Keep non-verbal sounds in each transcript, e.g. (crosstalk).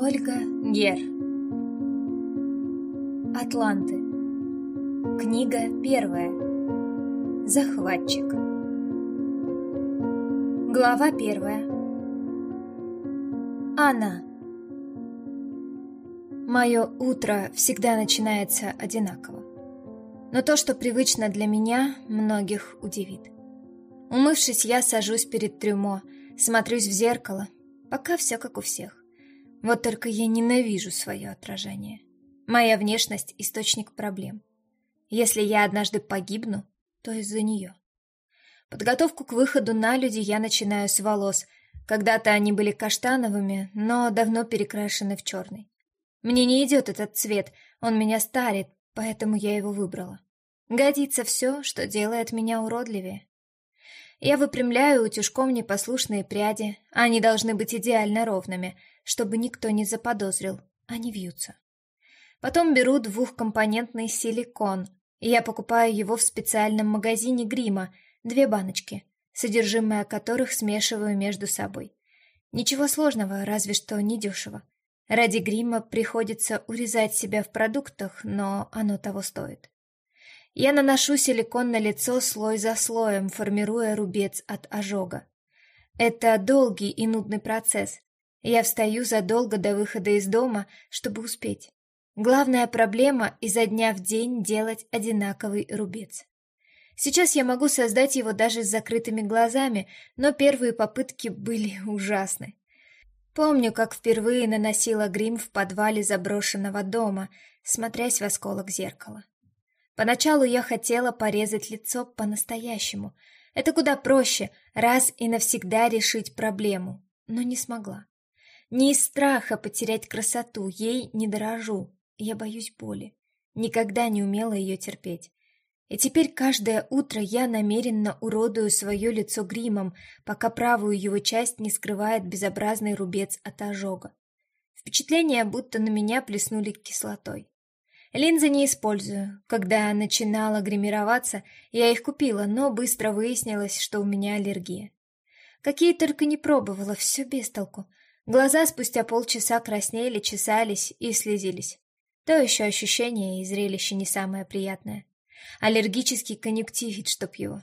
Ольга Гер. Атланты. Книга первая. Захватчик. Глава первая. Анна. Мое утро всегда начинается одинаково. Но то, что привычно для меня, многих удивит. Умывшись, я сажусь перед трюмо, смотрюсь в зеркало, пока все как у всех. Вот только я ненавижу свое отражение. Моя внешность — источник проблем. Если я однажды погибну, то из-за нее. Подготовку к выходу на люди я начинаю с волос. Когда-то они были каштановыми, но давно перекрашены в черный. Мне не идет этот цвет, он меня старит, поэтому я его выбрала. Годится все, что делает меня уродливее. Я выпрямляю утюжком непослушные пряди, они должны быть идеально ровными, чтобы никто не заподозрил, они вьются. Потом беру двухкомпонентный силикон, я покупаю его в специальном магазине грима, две баночки, содержимое которых смешиваю между собой. Ничего сложного, разве что недешево. Ради грима приходится урезать себя в продуктах, но оно того стоит. Я наношу силикон на лицо слой за слоем, формируя рубец от ожога. Это долгий и нудный процесс. Я встаю задолго до выхода из дома, чтобы успеть. Главная проблема — изо дня в день делать одинаковый рубец. Сейчас я могу создать его даже с закрытыми глазами, но первые попытки были (laughs) ужасны. Помню, как впервые наносила грим в подвале заброшенного дома, смотрясь в осколок зеркала. Поначалу я хотела порезать лицо по-настоящему. Это куда проще, раз и навсегда решить проблему, но не смогла. Не из страха потерять красоту, ей не дорожу, я боюсь боли. Никогда не умела ее терпеть. И теперь каждое утро я намеренно уродую свое лицо гримом, пока правую его часть не скрывает безобразный рубец от ожога. Впечатление, будто на меня плеснули кислотой. Линзы не использую. Когда начинала гримироваться, я их купила, но быстро выяснилось, что у меня аллергия. Какие только не пробовала, все без толку. Глаза спустя полчаса краснели, чесались и слезились. То еще ощущение и зрелище не самое приятное. Аллергический конъюнктивит, чтоб его.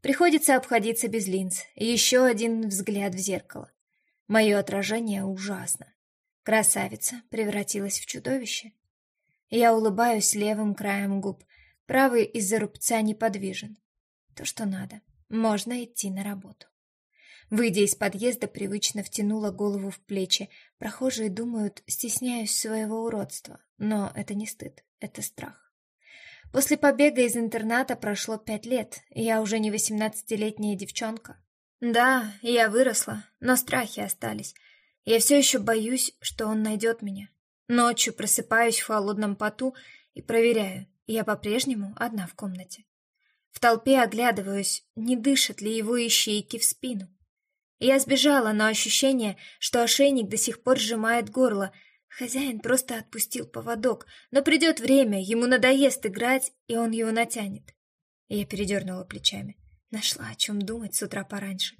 Приходится обходиться без линз. Еще один взгляд в зеркало. Мое отражение ужасно. Красавица превратилась в чудовище. Я улыбаюсь левым краем губ, правый из-за рубца неподвижен. То, что надо. Можно идти на работу. Выйдя из подъезда, привычно втянула голову в плечи. Прохожие думают, стесняюсь своего уродства. Но это не стыд, это страх. После побега из интерната прошло пять лет, я уже не восемнадцатилетняя девчонка. Да, я выросла, но страхи остались. Я все еще боюсь, что он найдет меня. Ночью просыпаюсь в холодном поту и проверяю, я по-прежнему одна в комнате. В толпе оглядываюсь, не дышат ли его ищейки в спину. Я сбежала, но ощущение, что ошейник до сих пор сжимает горло. Хозяин просто отпустил поводок, но придет время, ему надоест играть, и он его натянет. Я передернула плечами. Нашла о чем думать с утра пораньше.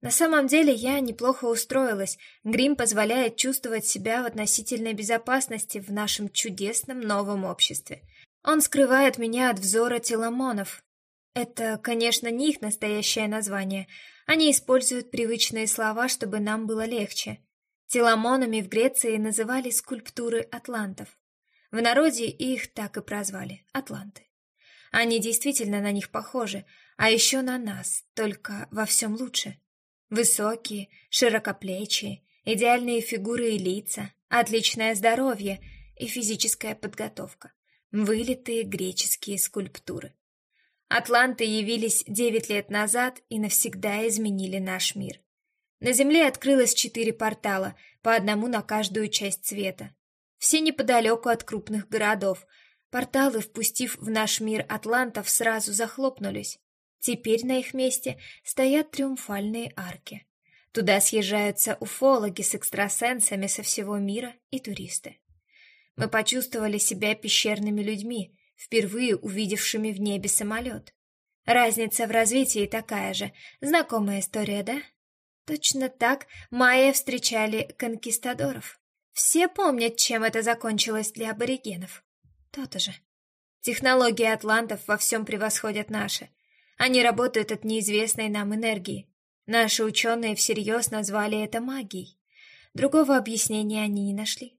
На самом деле я неплохо устроилась. Грим позволяет чувствовать себя в относительной безопасности в нашем чудесном новом обществе. Он скрывает меня от взора теломонов. Это, конечно, не их настоящее название. Они используют привычные слова, чтобы нам было легче. Теломонами в Греции называли скульптуры атлантов. В народе их так и прозвали – атланты. Они действительно на них похожи, а еще на нас, только во всем лучше – Высокие, широкоплечие, идеальные фигуры и лица, отличное здоровье и физическая подготовка. Вылитые греческие скульптуры. Атланты явились девять лет назад и навсегда изменили наш мир. На Земле открылось четыре портала, по одному на каждую часть света. Все неподалеку от крупных городов. Порталы, впустив в наш мир атлантов, сразу захлопнулись. Теперь на их месте стоят триумфальные арки. Туда съезжаются уфологи с экстрасенсами со всего мира и туристы. Мы почувствовали себя пещерными людьми, впервые увидевшими в небе самолет. Разница в развитии такая же. Знакомая история, да? Точно так майя встречали конкистадоров. Все помнят, чем это закончилось для аборигенов. То-то же. Технологии атлантов во всем превосходят наши. Они работают от неизвестной нам энергии. Наши ученые всерьез назвали это магией. Другого объяснения они не нашли.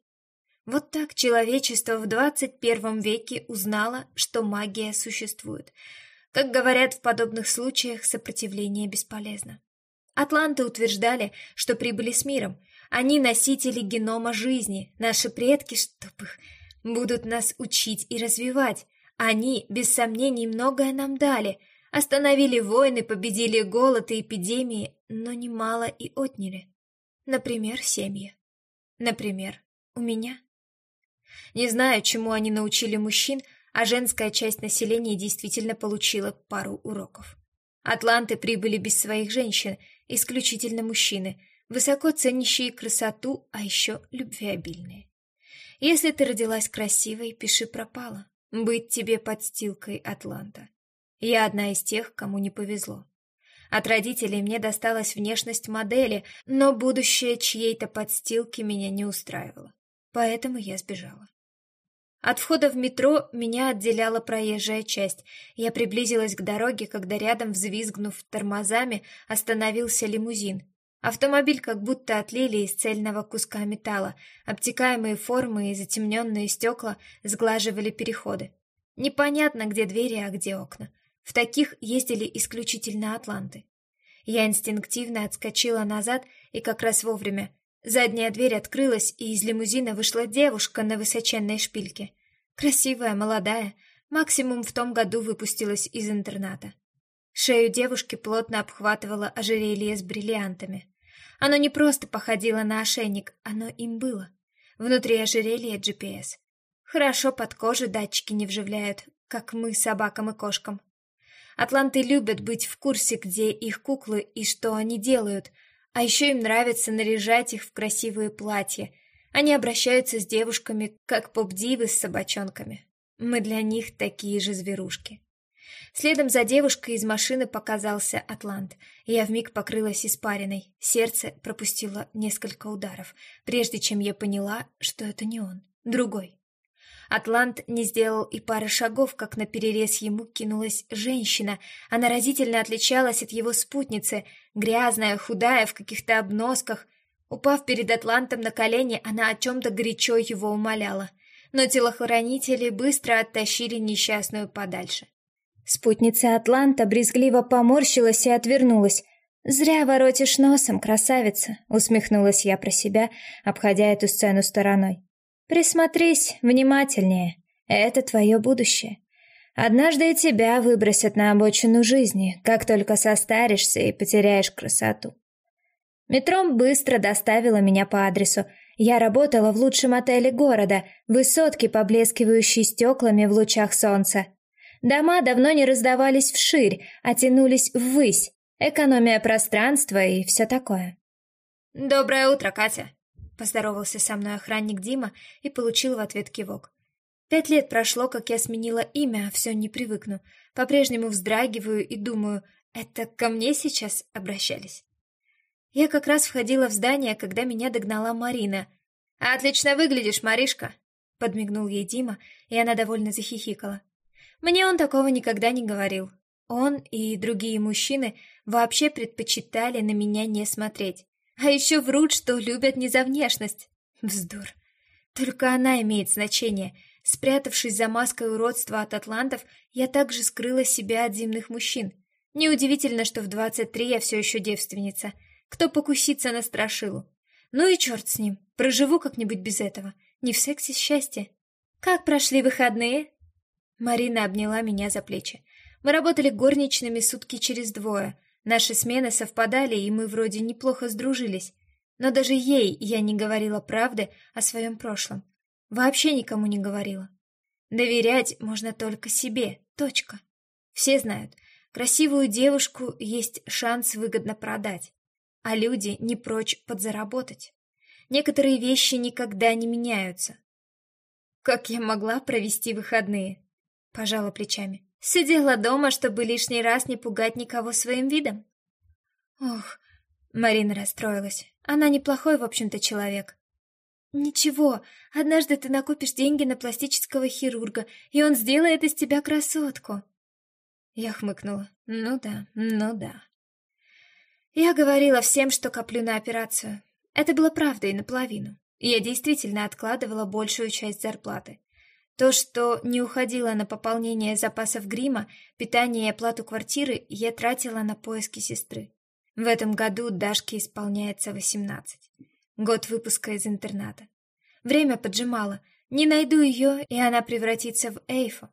Вот так человечество в 21 веке узнало, что магия существует. Как говорят в подобных случаях, сопротивление бесполезно. Атланты утверждали, что прибыли с миром. Они носители генома жизни, наши предки, чтоб их, будут нас учить и развивать. Они, без сомнений, многое нам дали. Остановили войны, победили голод и эпидемии, но немало и отняли. Например, семьи. Например, у меня. Не знаю, чему они научили мужчин, а женская часть населения действительно получила пару уроков. Атланты прибыли без своих женщин, исключительно мужчины, высоко ценящие красоту, а еще любвеобильные. Если ты родилась красивой, пиши пропала. Быть тебе подстилкой Атланта. Я одна из тех, кому не повезло. От родителей мне досталась внешность модели, но будущее чьей-то подстилки меня не устраивало. Поэтому я сбежала. От входа в метро меня отделяла проезжая часть. Я приблизилась к дороге, когда рядом, взвизгнув тормозами, остановился лимузин. Автомобиль как будто отлили из цельного куска металла. Обтекаемые формы и затемненные стекла сглаживали переходы. Непонятно, где двери, а где окна. В таких ездили исключительно атланты. Я инстинктивно отскочила назад и как раз вовремя. Задняя дверь открылась, и из лимузина вышла девушка на высоченной шпильке. Красивая, молодая, максимум в том году выпустилась из интерната. Шею девушки плотно обхватывало ожерелье с бриллиантами. Оно не просто походило на ошейник, оно им было. Внутри ожерелья GPS. Хорошо под кожу датчики не вживляют, как мы собакам и кошкам. Атланты любят быть в курсе, где их куклы и что они делают — а еще им нравится наряжать их в красивые платья. Они обращаются с девушками, как поп-дивы с собачонками. Мы для них такие же зверушки. Следом за девушкой из машины показался Атлант. Я вмиг покрылась испариной. Сердце пропустило несколько ударов, прежде чем я поняла, что это не он, другой. Атлант не сделал и пары шагов, как на перерез ему кинулась женщина. Она разительно отличалась от его спутницы, грязная, худая, в каких-то обносках. Упав перед Атлантом на колени, она о чем-то горячо его умоляла. Но телохранители быстро оттащили несчастную подальше. Спутница Атланта брезгливо поморщилась и отвернулась. «Зря воротишь носом, красавица!» — усмехнулась я про себя, обходя эту сцену стороной. Присмотрись внимательнее. Это твое будущее. Однажды и тебя выбросят на обочину жизни, как только состаришься и потеряешь красоту. Метро быстро доставило меня по адресу. Я работала в лучшем отеле города, высотки, поблескивающие стеклами в лучах солнца. Дома давно не раздавались вширь, а тянулись ввысь. Экономия пространства и все такое. «Доброе утро, Катя!» Поздоровался со мной охранник Дима и получил в ответ кивок. Пять лет прошло, как я сменила имя, а все не привыкну. По-прежнему вздрагиваю и думаю, это ко мне сейчас обращались. Я как раз входила в здание, когда меня догнала Марина. «Отлично выглядишь, Маришка!» Подмигнул ей Дима, и она довольно захихикала. Мне он такого никогда не говорил. Он и другие мужчины вообще предпочитали на меня не смотреть. А еще врут, что любят не за внешность. Вздор. Только она имеет значение. Спрятавшись за маской уродства от атлантов, я также скрыла себя от земных мужчин. Неудивительно, что в двадцать три я все еще девственница. Кто покусится на страшилу? Ну и черт с ним. Проживу как-нибудь без этого. Не в сексе счастье. Как прошли выходные? Марина обняла меня за плечи. Мы работали горничными сутки через двое. Наши смены совпадали, и мы вроде неплохо сдружились. Но даже ей я не говорила правды о своем прошлом. Вообще никому не говорила. Доверять можно только себе. Точка. Все знают, красивую девушку есть шанс выгодно продать, а люди не прочь подзаработать. Некоторые вещи никогда не меняются. Как я могла провести выходные? Пожала плечами. Сидела дома, чтобы лишний раз не пугать никого своим видом. Ох, Марина расстроилась. Она неплохой, в общем-то, человек. Ничего, однажды ты накопишь деньги на пластического хирурга, и он сделает из тебя красотку. Я хмыкнула. Ну да, ну да. Я говорила всем, что коплю на операцию. Это было правдой наполовину. Я действительно откладывала большую часть зарплаты. То, что не уходило на пополнение запасов грима, питание и оплату квартиры, я тратила на поиски сестры. В этом году Дашке исполняется восемнадцать. Год выпуска из интерната. Время поджимало. Не найду ее, и она превратится в Эйфу,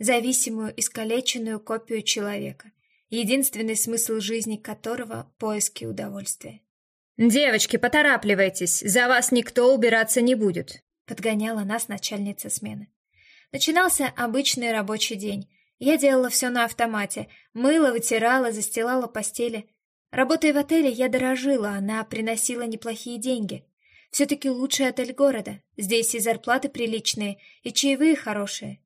зависимую, искалеченную копию человека, единственный смысл жизни которого — поиски удовольствия. «Девочки, поторапливайтесь, за вас никто убираться не будет», — подгоняла нас начальница смены. Начинался обычный рабочий день. Я делала все на автомате. Мыла, вытирала, застилала постели. Работая в отеле, я дорожила, она приносила неплохие деньги. Все-таки лучший отель города. Здесь и зарплаты приличные, и чаевые хорошие.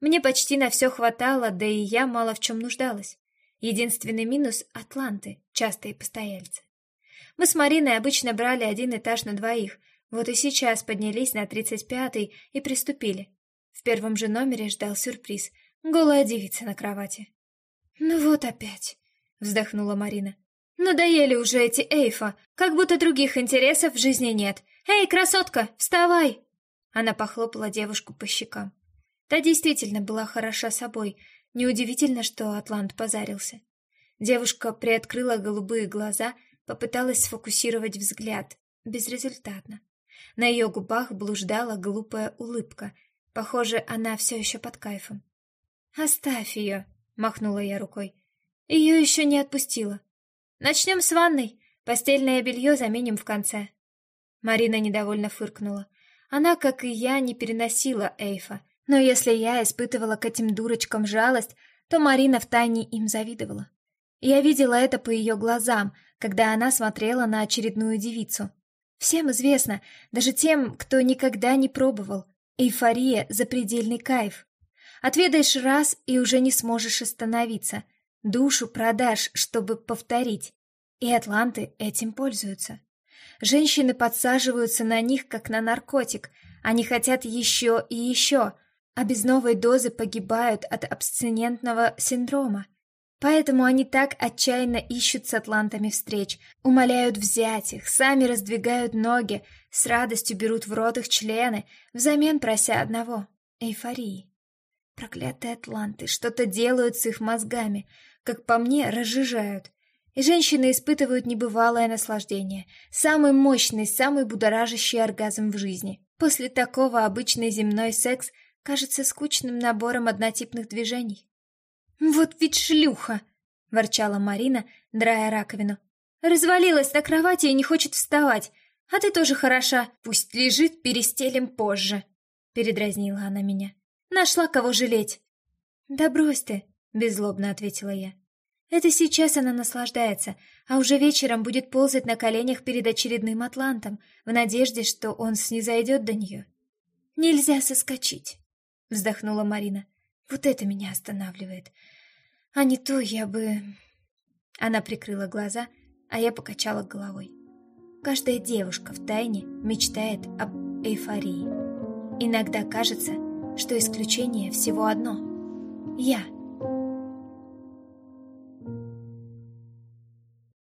Мне почти на все хватало, да и я мало в чем нуждалась. Единственный минус — Атланты, частые постояльцы. Мы с Мариной обычно брали один этаж на двоих, вот и сейчас поднялись на тридцать пятый и приступили. В первом же номере ждал сюрприз — голая девица на кровати. «Ну вот опять», — вздохнула Марина. «Надоели уже эти эйфа, как будто других интересов в жизни нет. Эй, красотка, вставай!» Она похлопала девушку по щекам. Та действительно была хороша собой. Неудивительно, что Атлант позарился. Девушка приоткрыла голубые глаза, попыталась сфокусировать взгляд. Безрезультатно. На ее губах блуждала глупая улыбка — Похоже, она все еще под кайфом. «Оставь ее», — махнула я рукой. «Ее еще не отпустила. Начнем с ванной. Постельное белье заменим в конце». Марина недовольно фыркнула. Она, как и я, не переносила Эйфа. Но если я испытывала к этим дурочкам жалость, то Марина втайне им завидовала. Я видела это по ее глазам, когда она смотрела на очередную девицу. Всем известно, даже тем, кто никогда не пробовал, Эйфория — запредельный кайф. Отведаешь раз и уже не сможешь остановиться. Душу продашь, чтобы повторить. И атланты этим пользуются. Женщины подсаживаются на них, как на наркотик. Они хотят еще и еще, а без новой дозы погибают от абстинентного синдрома. Поэтому они так отчаянно ищут с атлантами встреч, умоляют взять их, сами раздвигают ноги, с радостью берут в рот их члены, взамен прося одного — эйфории. Проклятые атланты что-то делают с их мозгами, как по мне, разжижают. И женщины испытывают небывалое наслаждение, самый мощный, самый будоражащий оргазм в жизни. После такого обычный земной секс кажется скучным набором однотипных движений. «Вот ведь шлюха!» — ворчала Марина, драя раковину. «Развалилась на кровати и не хочет вставать. А ты тоже хороша. Пусть лежит, перестелим позже», — передразнила она меня. «Нашла кого жалеть». «Да брось ты», — беззлобно ответила я. «Это сейчас она наслаждается, а уже вечером будет ползать на коленях перед очередным атлантом, в надежде, что он снизойдет до нее». «Нельзя соскочить», — вздохнула Марина. Вот это меня останавливает. А не то я бы... Она прикрыла глаза, а я покачала головой. Каждая девушка в тайне мечтает об эйфории. Иногда кажется, что исключение всего одно. Я —